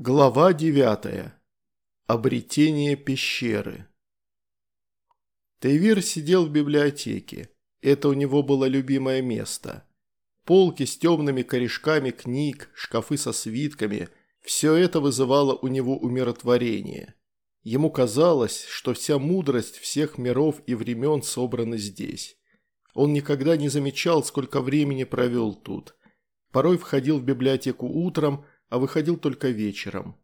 Глава 9. Обретение пещеры. Тейвир сидел в библиотеке. Это у него было любимое место. Полки с темными корешками книг, шкафы со свитками – все это вызывало у него умиротворение. Ему казалось, что вся мудрость всех миров и времен собрана здесь. Он никогда не замечал, сколько времени провел тут. Порой входил в библиотеку утром – а выходил только вечером.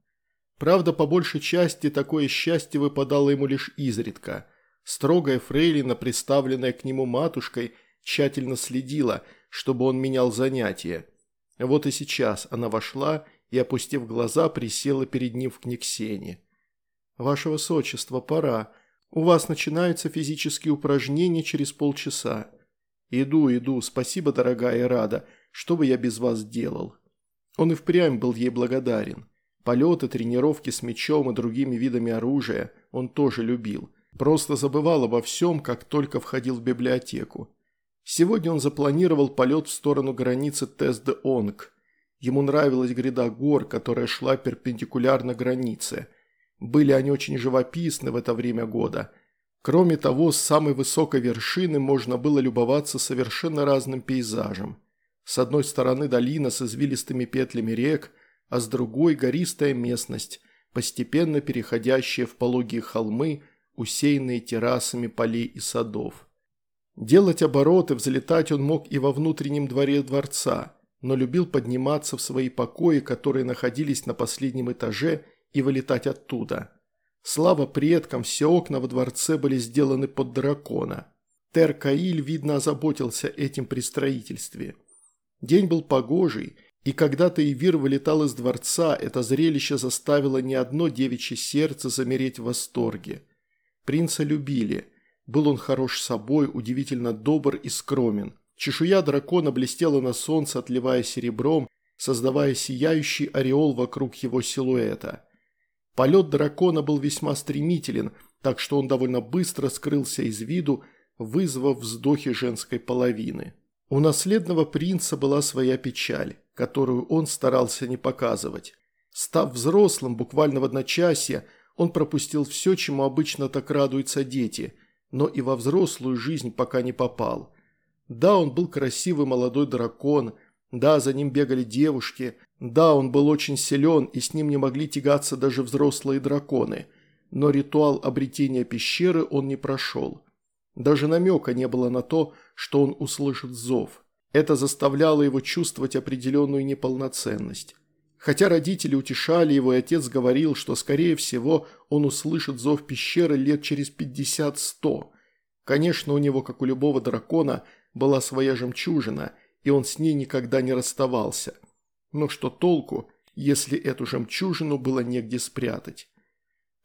Правда, по большей части такое счастье выпадало ему лишь изредка. Строгая фрейлина, представленная к нему матушкой, тщательно следила, чтобы он менял занятия. Вот и сейчас она вошла и, опустив глаза, присела перед ним в книгсене. «Ваше высочество, пора. У вас начинаются физические упражнения через полчаса». «Иду, иду. Спасибо, дорогая Рада. Что бы я без вас делал?» Он и впрямь был ей благодарен. Полеты, тренировки с мечом и другими видами оружия он тоже любил. Просто забывал обо всем, как только входил в библиотеку. Сегодня он запланировал полет в сторону границы Тест-де-Онг. Ему нравилась гряда гор, которая шла перпендикулярно границе. Были они очень живописны в это время года. Кроме того, с самой высокой вершины можно было любоваться совершенно разным пейзажем. С одной стороны долина с извилистыми петлями рек, а с другой гористая местность, постепенно переходящая в пологие холмы, усеянные террасами полей и садов. Делать обороты, взлетать он мог и во внутреннем дворе дворца, но любил подниматься в свои покои, которые находились на последнем этаже, и вылетать оттуда. Слава предкам, все окна во дворце были сделаны под дракона. Тер-Каиль, видно, озаботился этим при строительстве. День был погожий, и когда Таивир вылетал из дворца, это зрелище заставило не одно девичье сердце замереть в восторге. Принца любили. Был он хорош собой, удивительно добр и скромен. Чешуя дракона блестела на солнце, отливая серебром, создавая сияющий ореол вокруг его силуэта. Полет дракона был весьма стремителен, так что он довольно быстро скрылся из виду, вызвав вздохи женской половины. У наследного принца была своя печаль, которую он старался не показывать. Став взрослым буквально в одночасье, он пропустил все, чему обычно так радуются дети, но и во взрослую жизнь пока не попал. Да, он был красивый молодой дракон, да, за ним бегали девушки, да, он был очень силен, и с ним не могли тягаться даже взрослые драконы, но ритуал обретения пещеры он не прошел. Даже намека не было на то, что он услышит зов. Это заставляло его чувствовать определенную неполноценность. Хотя родители утешали его, и отец говорил, что, скорее всего, он услышит зов пещеры лет через 50-100. Конечно, у него, как у любого дракона, была своя жемчужина, и он с ней никогда не расставался. Но что толку, если эту жемчужину было негде спрятать?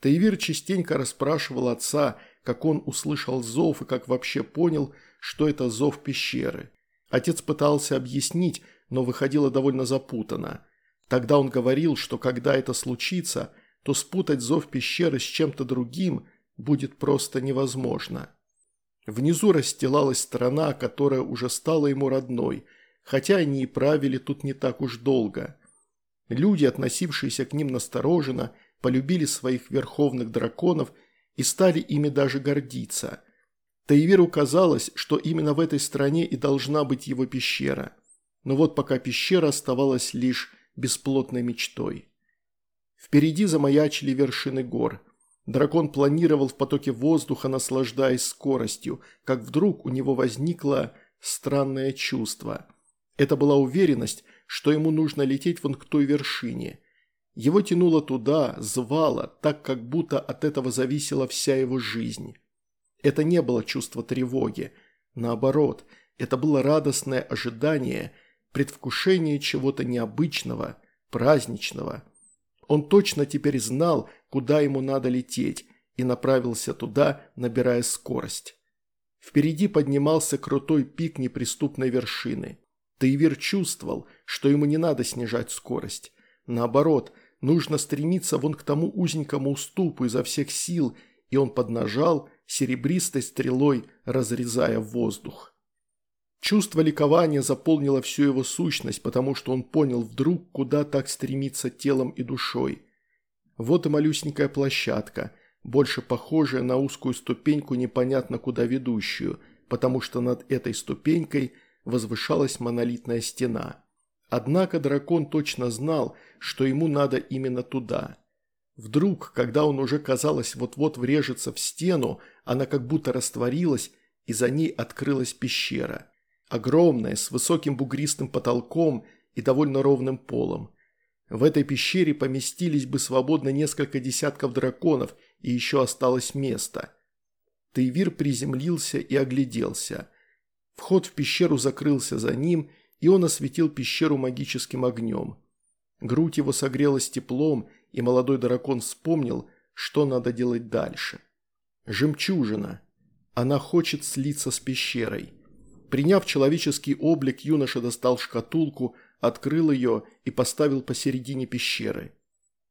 Таивир частенько расспрашивал отца, как он услышал зов и как вообще понял, что это зов пещеры. Отец пытался объяснить, но выходило довольно запутанно. Тогда он говорил, что когда это случится, то спутать зов пещеры с чем-то другим будет просто невозможно. Внизу расстилалась страна, которая уже стала ему родной, хотя они и правили тут не так уж долго. Люди, относившиеся к ним настороженно, полюбили своих верховных драконов – и стали ими даже гордиться. Таивиру казалось, что именно в этой стране и должна быть его пещера. Но вот пока пещера оставалась лишь бесплотной мечтой. Впереди замаячили вершины гор. Дракон планировал в потоке воздуха, наслаждаясь скоростью, как вдруг у него возникло странное чувство. Это была уверенность, что ему нужно лететь вон к той вершине – его тянуло туда, звало, так как будто от этого зависела вся его жизнь. Это не было чувство тревоги. Наоборот, это было радостное ожидание, предвкушение чего-то необычного, праздничного. Он точно теперь знал, куда ему надо лететь, и направился туда, набирая скорость. Впереди поднимался крутой пик неприступной вершины. Таивир чувствовал, что ему не надо снижать скорость. Наоборот, Нужно стремиться вон к тому узенькому уступу изо всех сил, и он поднажал, серебристой стрелой разрезая воздух. Чувство ликования заполнило всю его сущность, потому что он понял вдруг, куда так стремиться телом и душой. Вот и малюсенькая площадка, больше похожая на узкую ступеньку, непонятно куда ведущую, потому что над этой ступенькой возвышалась монолитная стена. Однако дракон точно знал, что ему надо именно туда. Вдруг, когда он уже, казалось, вот-вот врежется в стену, она как будто растворилась, и за ней открылась пещера. Огромная, с высоким бугристым потолком и довольно ровным полом. В этой пещере поместились бы свободно несколько десятков драконов, и еще осталось место. Тейвир приземлился и огляделся. Вход в пещеру закрылся за ним, и он осветил пещеру магическим огнем. Грудь его согрелась теплом, и молодой дракон вспомнил, что надо делать дальше. Жемчужина. Она хочет слиться с пещерой. Приняв человеческий облик, юноша достал шкатулку, открыл ее и поставил посередине пещеры.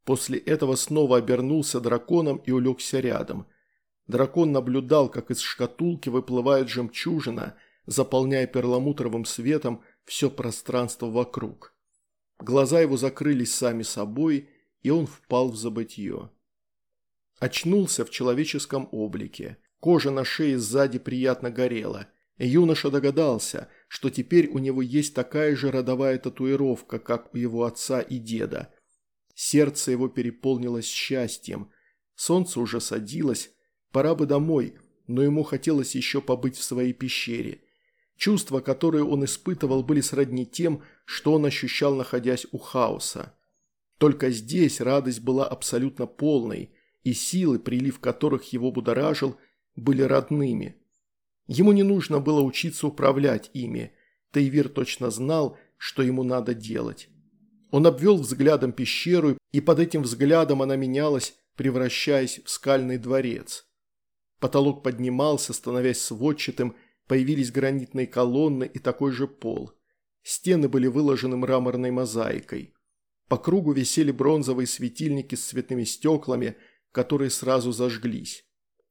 После этого снова обернулся драконом и улегся рядом. Дракон наблюдал, как из шкатулки выплывает жемчужина, заполняя перламутровым светом все пространство вокруг. Глаза его закрылись сами собой, и он впал в забытье. Очнулся в человеческом облике. Кожа на шее сзади приятно горела. Юноша догадался, что теперь у него есть такая же родовая татуировка, как у его отца и деда. Сердце его переполнилось счастьем. Солнце уже садилось, пора бы домой, но ему хотелось еще побыть в своей пещере. Чувства, которые он испытывал, были сродни тем, что он ощущал, находясь у хаоса. Только здесь радость была абсолютно полной, и силы, прилив которых его будоражил, были родными. Ему не нужно было учиться управлять ими. Тейвир точно знал, что ему надо делать. Он обвел взглядом пещеру, и под этим взглядом она менялась, превращаясь в скальный дворец. Потолок поднимался, становясь сводчатым, Появились гранитные колонны и такой же пол. Стены были выложены мраморной мозаикой. По кругу висели бронзовые светильники с цветными стеклами, которые сразу зажглись.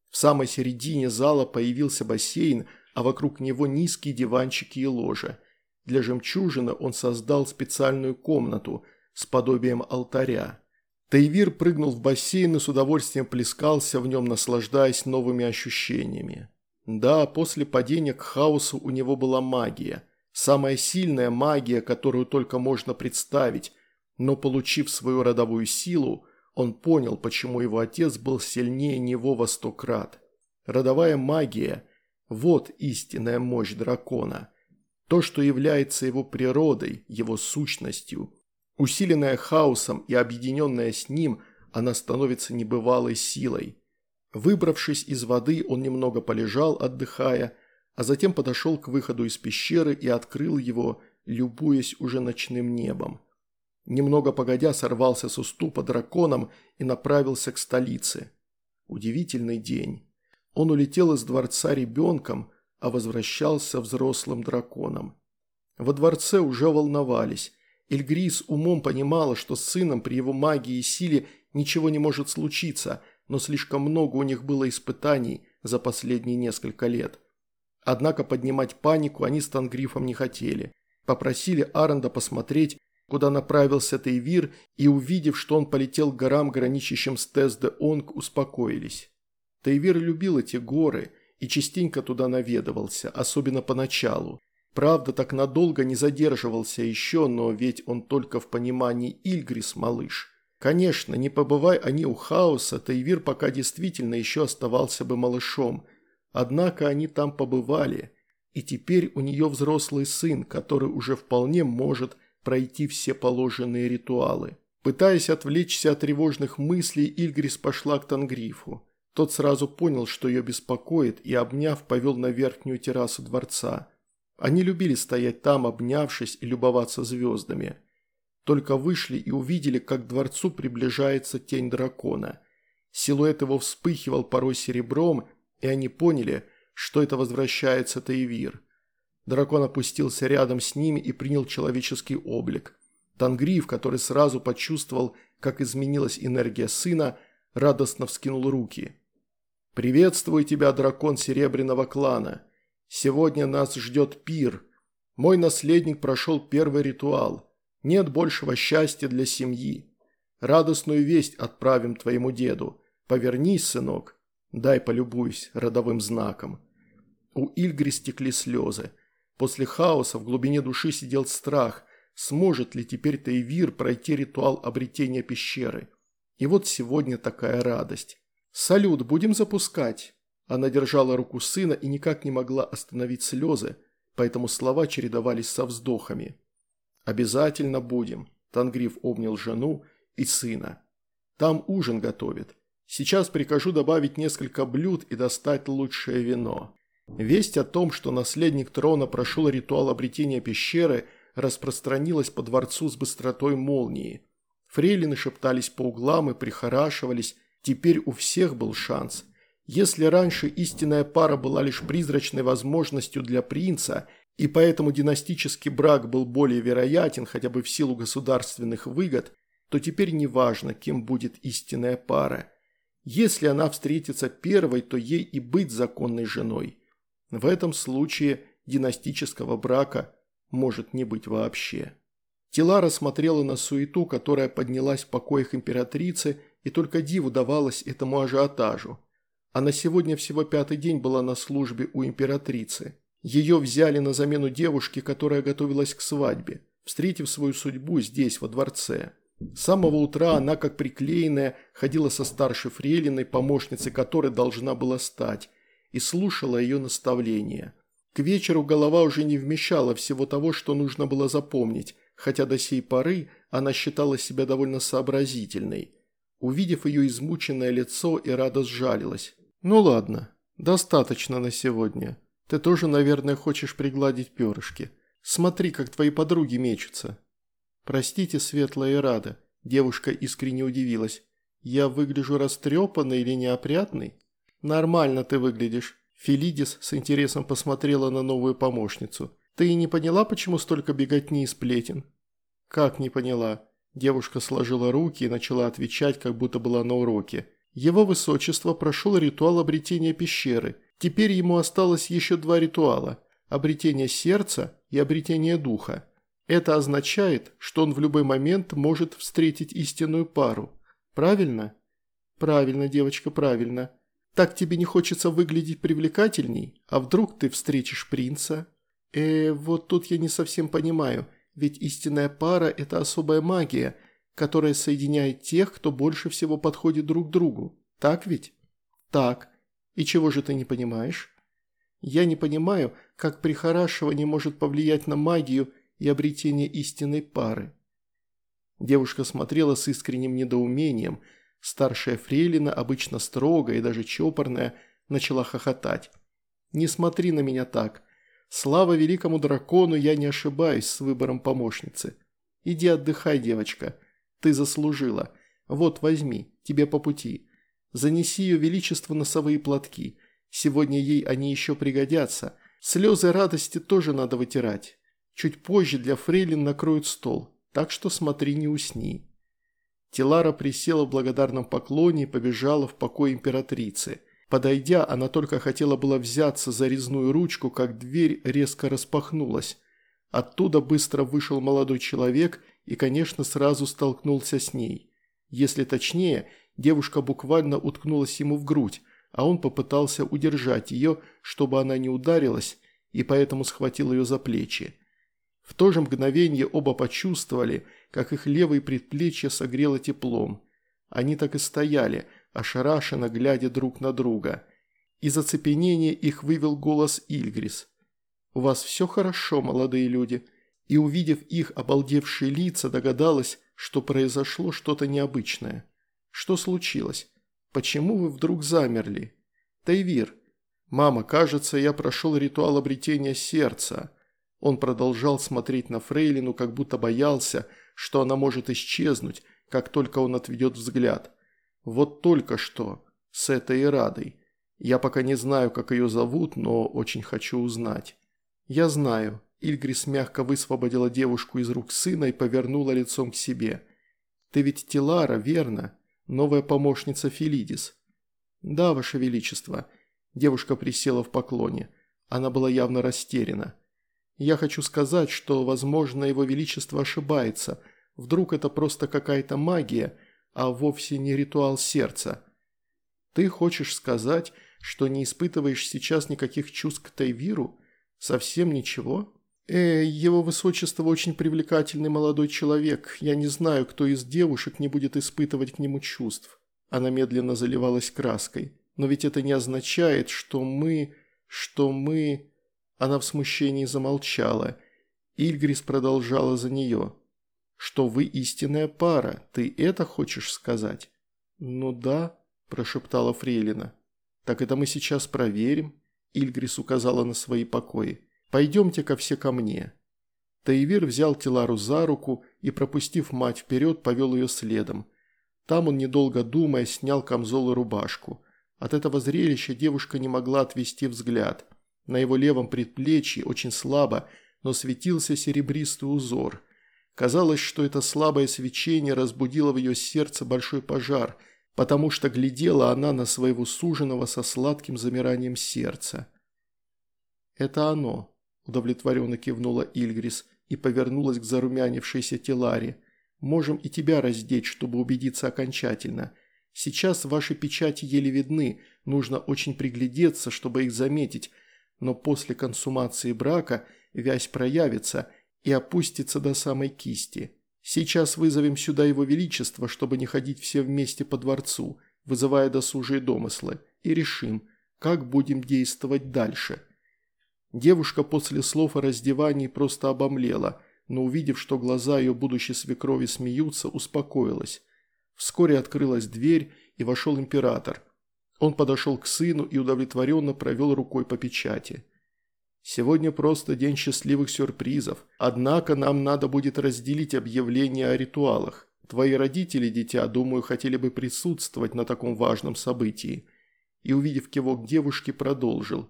В самой середине зала появился бассейн, а вокруг него низкие диванчики и ложа. Для жемчужины он создал специальную комнату с подобием алтаря. Тайвир прыгнул в бассейн и с удовольствием плескался в нем, наслаждаясь новыми ощущениями. Да, после падения к хаосу у него была магия. Самая сильная магия, которую только можно представить. Но получив свою родовую силу, он понял, почему его отец был сильнее него во сто крат. Родовая магия – вот истинная мощь дракона. То, что является его природой, его сущностью. Усиленная хаосом и объединенная с ним, она становится небывалой силой. Выбравшись из воды, он немного полежал, отдыхая, а затем подошел к выходу из пещеры и открыл его, любуясь уже ночным небом. Немного погодя сорвался с уступа драконом и направился к столице. Удивительный день. Он улетел из дворца ребенком, а возвращался взрослым драконом. Во дворце уже волновались. Эльгрис умом понимала, что с сыном при его магии и силе ничего не может случиться – но слишком много у них было испытаний за последние несколько лет. Однако поднимать панику они с Тангрифом не хотели. Попросили Аренда посмотреть, куда направился Тейвир, и увидев, что он полетел к горам, граничащим с Тез-де-Онг, успокоились. Тейвир любил эти горы и частенько туда наведывался, особенно поначалу. Правда, так надолго не задерживался еще, но ведь он только в понимании Ильгрис, малыш. Конечно, не побывай они у хаоса, Тайвир пока действительно еще оставался бы малышом. Однако они там побывали, и теперь у нее взрослый сын, который уже вполне может пройти все положенные ритуалы. Пытаясь отвлечься от тревожных мыслей, Ильгрис пошла к Тангрифу. Тот сразу понял, что ее беспокоит, и, обняв, повел на верхнюю террасу дворца. Они любили стоять там, обнявшись и любоваться звездами. Только вышли и увидели, как к дворцу приближается тень дракона. Силуэт его вспыхивал порой серебром, и они поняли, что это возвращается Таевир. Дракон опустился рядом с ними и принял человеческий облик. Тангриф, который сразу почувствовал, как изменилась энергия сына, радостно вскинул руки. «Приветствую тебя, дракон Серебряного клана. Сегодня нас ждет пир», Мой наследник прошел первый ритуал. Нет большего счастья для семьи. Радостную весть отправим твоему деду. Повернись, сынок. Дай полюбуюсь родовым знаком». У Ильгри стекли слезы. После хаоса в глубине души сидел страх, сможет ли теперь Тайвир пройти ритуал обретения пещеры. И вот сегодня такая радость. «Салют, будем запускать!» Она держала руку сына и никак не могла остановить слезы, поэтому слова чередовались со вздохами. «Обязательно будем», – Тангриф обнял жену и сына. «Там ужин готовят. Сейчас прикажу добавить несколько блюд и достать лучшее вино». Весть о том, что наследник трона прошел ритуал обретения пещеры, распространилась по дворцу с быстротой молнии. Фрейлины шептались по углам и прихорашивались, теперь у всех был шанс. Если раньше истинная пара была лишь призрачной возможностью для принца, и поэтому династический брак был более вероятен хотя бы в силу государственных выгод, то теперь неважно, кем будет истинная пара. Если она встретится первой, то ей и быть законной женой. В этом случае династического брака может не быть вообще. Тилара смотрела на суету, которая поднялась в покоях императрицы, и только диву давалась этому ажиотажу. Она сегодня всего пятый день была на службе у императрицы. Ее взяли на замену девушки, которая готовилась к свадьбе, встретив свою судьбу здесь, во дворце. С самого утра она, как приклеенная, ходила со старшей фрейлиной, помощницей которой должна была стать, и слушала ее наставления. К вечеру голова уже не вмещала всего того, что нужно было запомнить, хотя до сей поры она считала себя довольно сообразительной. Увидев ее измученное лицо, Ирада сжалилась. «Ну ладно, достаточно на сегодня. Ты тоже, наверное, хочешь пригладить перышки. Смотри, как твои подруги мечутся». «Простите, светлая Ирада», – девушка искренне удивилась. «Я выгляжу растрепанной или неопрятной?» «Нормально ты выглядишь». Филидис с интересом посмотрела на новую помощницу. «Ты и не поняла, почему столько беготни и сплетен?» «Как не поняла?» Девушка сложила руки и начала отвечать, как будто была на уроке. Его высочество прошел ритуал обретения пещеры. Теперь ему осталось еще два ритуала – обретение сердца и обретение духа. Это означает, что он в любой момент может встретить истинную пару. Правильно? Правильно, девочка, правильно. Так тебе не хочется выглядеть привлекательней? А вдруг ты встретишь принца? Э, вот тут я не совсем понимаю, ведь истинная пара – это особая магия, которая соединяет тех, кто больше всего подходит друг другу. Так ведь? Так. И чего же ты не понимаешь? Я не понимаю, как прихорашивание может повлиять на магию и обретение истинной пары. Девушка смотрела с искренним недоумением – Старшая фрейлина, обычно строгая и даже чопорная, начала хохотать. «Не смотри на меня так. Слава великому дракону, я не ошибаюсь с выбором помощницы. Иди отдыхай, девочка. Ты заслужила. Вот, возьми, тебе по пути. Занеси ее величество носовые платки. Сегодня ей они еще пригодятся. Слезы радости тоже надо вытирать. Чуть позже для фрейлин накроют стол, так что смотри, не усни». Тилара присела в благодарном поклоне и побежала в покой императрицы. Подойдя, она только хотела было взяться за резную ручку, как дверь резко распахнулась. Оттуда быстро вышел молодой человек и, конечно, сразу столкнулся с ней. Если точнее, девушка буквально уткнулась ему в грудь, а он попытался удержать ее, чтобы она не ударилась, и поэтому схватил ее за плечи. В то же мгновение оба почувствовали, как их левые предплечья согрело теплом. Они так и стояли, ошарашенно глядя друг на друга. Из оцепенения их вывел голос Ильгрис. «У вас все хорошо, молодые люди?» И, увидев их обалдевшие лица, догадалась, что произошло что-то необычное. «Что случилось? Почему вы вдруг замерли?» «Тайвир, мама, кажется, я прошел ритуал обретения сердца». Он продолжал смотреть на Фрейлину, как будто боялся, что она может исчезнуть, как только он отведет взгляд. Вот только что, с этой Радой. Я пока не знаю, как ее зовут, но очень хочу узнать. Я знаю. Ильгрис мягко высвободила девушку из рук сына и повернула лицом к себе. Ты ведь Тилара, верно? Новая помощница Филидис. Да, ваше величество. Девушка присела в поклоне. Она была явно растеряна. Я хочу сказать, что, возможно, его величество ошибается. Вдруг это просто какая-то магия, а вовсе не ритуал сердца. Ты хочешь сказать, что не испытываешь сейчас никаких чувств к Тайвиру? Совсем ничего? Э, его высочество очень привлекательный молодой человек. Я не знаю, кто из девушек не будет испытывать к нему чувств. Она медленно заливалась краской. Но ведь это не означает, что мы... что мы... Она в смущении замолчала. Ильгрис продолжала за нее. «Что вы истинная пара, ты это хочешь сказать?» «Ну да», – прошептала Фрейлина. «Так это мы сейчас проверим», – Ильгрис указала на свои покои. «Пойдемте-ка все ко мне». Таивир взял Тилару за руку и, пропустив мать вперед, повел ее следом. Там он, недолго думая, снял камзол и рубашку. От этого зрелища девушка не могла отвести взгляд – на его левом предплечье очень слабо, но светился серебристый узор. Казалось, что это слабое свечение разбудило в ее сердце большой пожар, потому что глядела она на своего суженого со сладким замиранием сердца. «Это оно», – удовлетворенно кивнула Ильгрис и повернулась к зарумянившейся Теларе. «Можем и тебя раздеть, чтобы убедиться окончательно. Сейчас ваши печати еле видны, нужно очень приглядеться, чтобы их заметить, но после консумации брака вязь проявится и опустится до самой кисти. Сейчас вызовем сюда его величество, чтобы не ходить все вместе по дворцу, вызывая досужие домыслы, и решим, как будем действовать дальше. Девушка после слов о раздевании просто обомлела, но увидев, что глаза ее будущей свекрови смеются, успокоилась. Вскоре открылась дверь, и вошел император. Он подошел к сыну и удовлетворенно провел рукой по печати. «Сегодня просто день счастливых сюрпризов, однако нам надо будет разделить объявление о ритуалах. Твои родители, дитя, думаю, хотели бы присутствовать на таком важном событии». И, увидев кивок девушки, продолжил.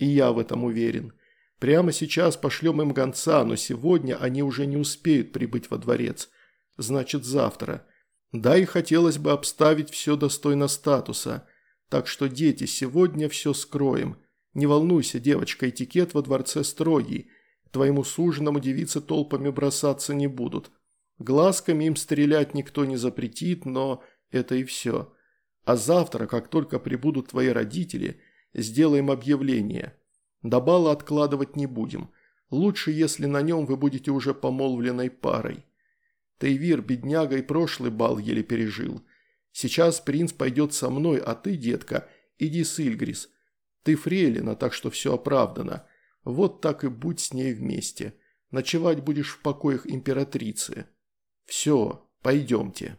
«И я в этом уверен. Прямо сейчас пошлем им гонца, но сегодня они уже не успеют прибыть во дворец. Значит, завтра. Да и хотелось бы обставить все достойно статуса». Так что, дети, сегодня все скроем. Не волнуйся, девочка, этикет во дворце строгий. К твоему суженому девицы толпами бросаться не будут. Глазками им стрелять никто не запретит, но это и все. А завтра, как только прибудут твои родители, сделаем объявление. До бала откладывать не будем. Лучше, если на нем вы будете уже помолвленной парой. Тейвир, бедняга, и прошлый бал еле пережил. Сейчас принц пойдет со мной, а ты, детка, иди с Ильгрис. Ты фрейлина, так что все оправдано. Вот так и будь с ней вместе. Ночевать будешь в покоях императрицы. Все, пойдемте».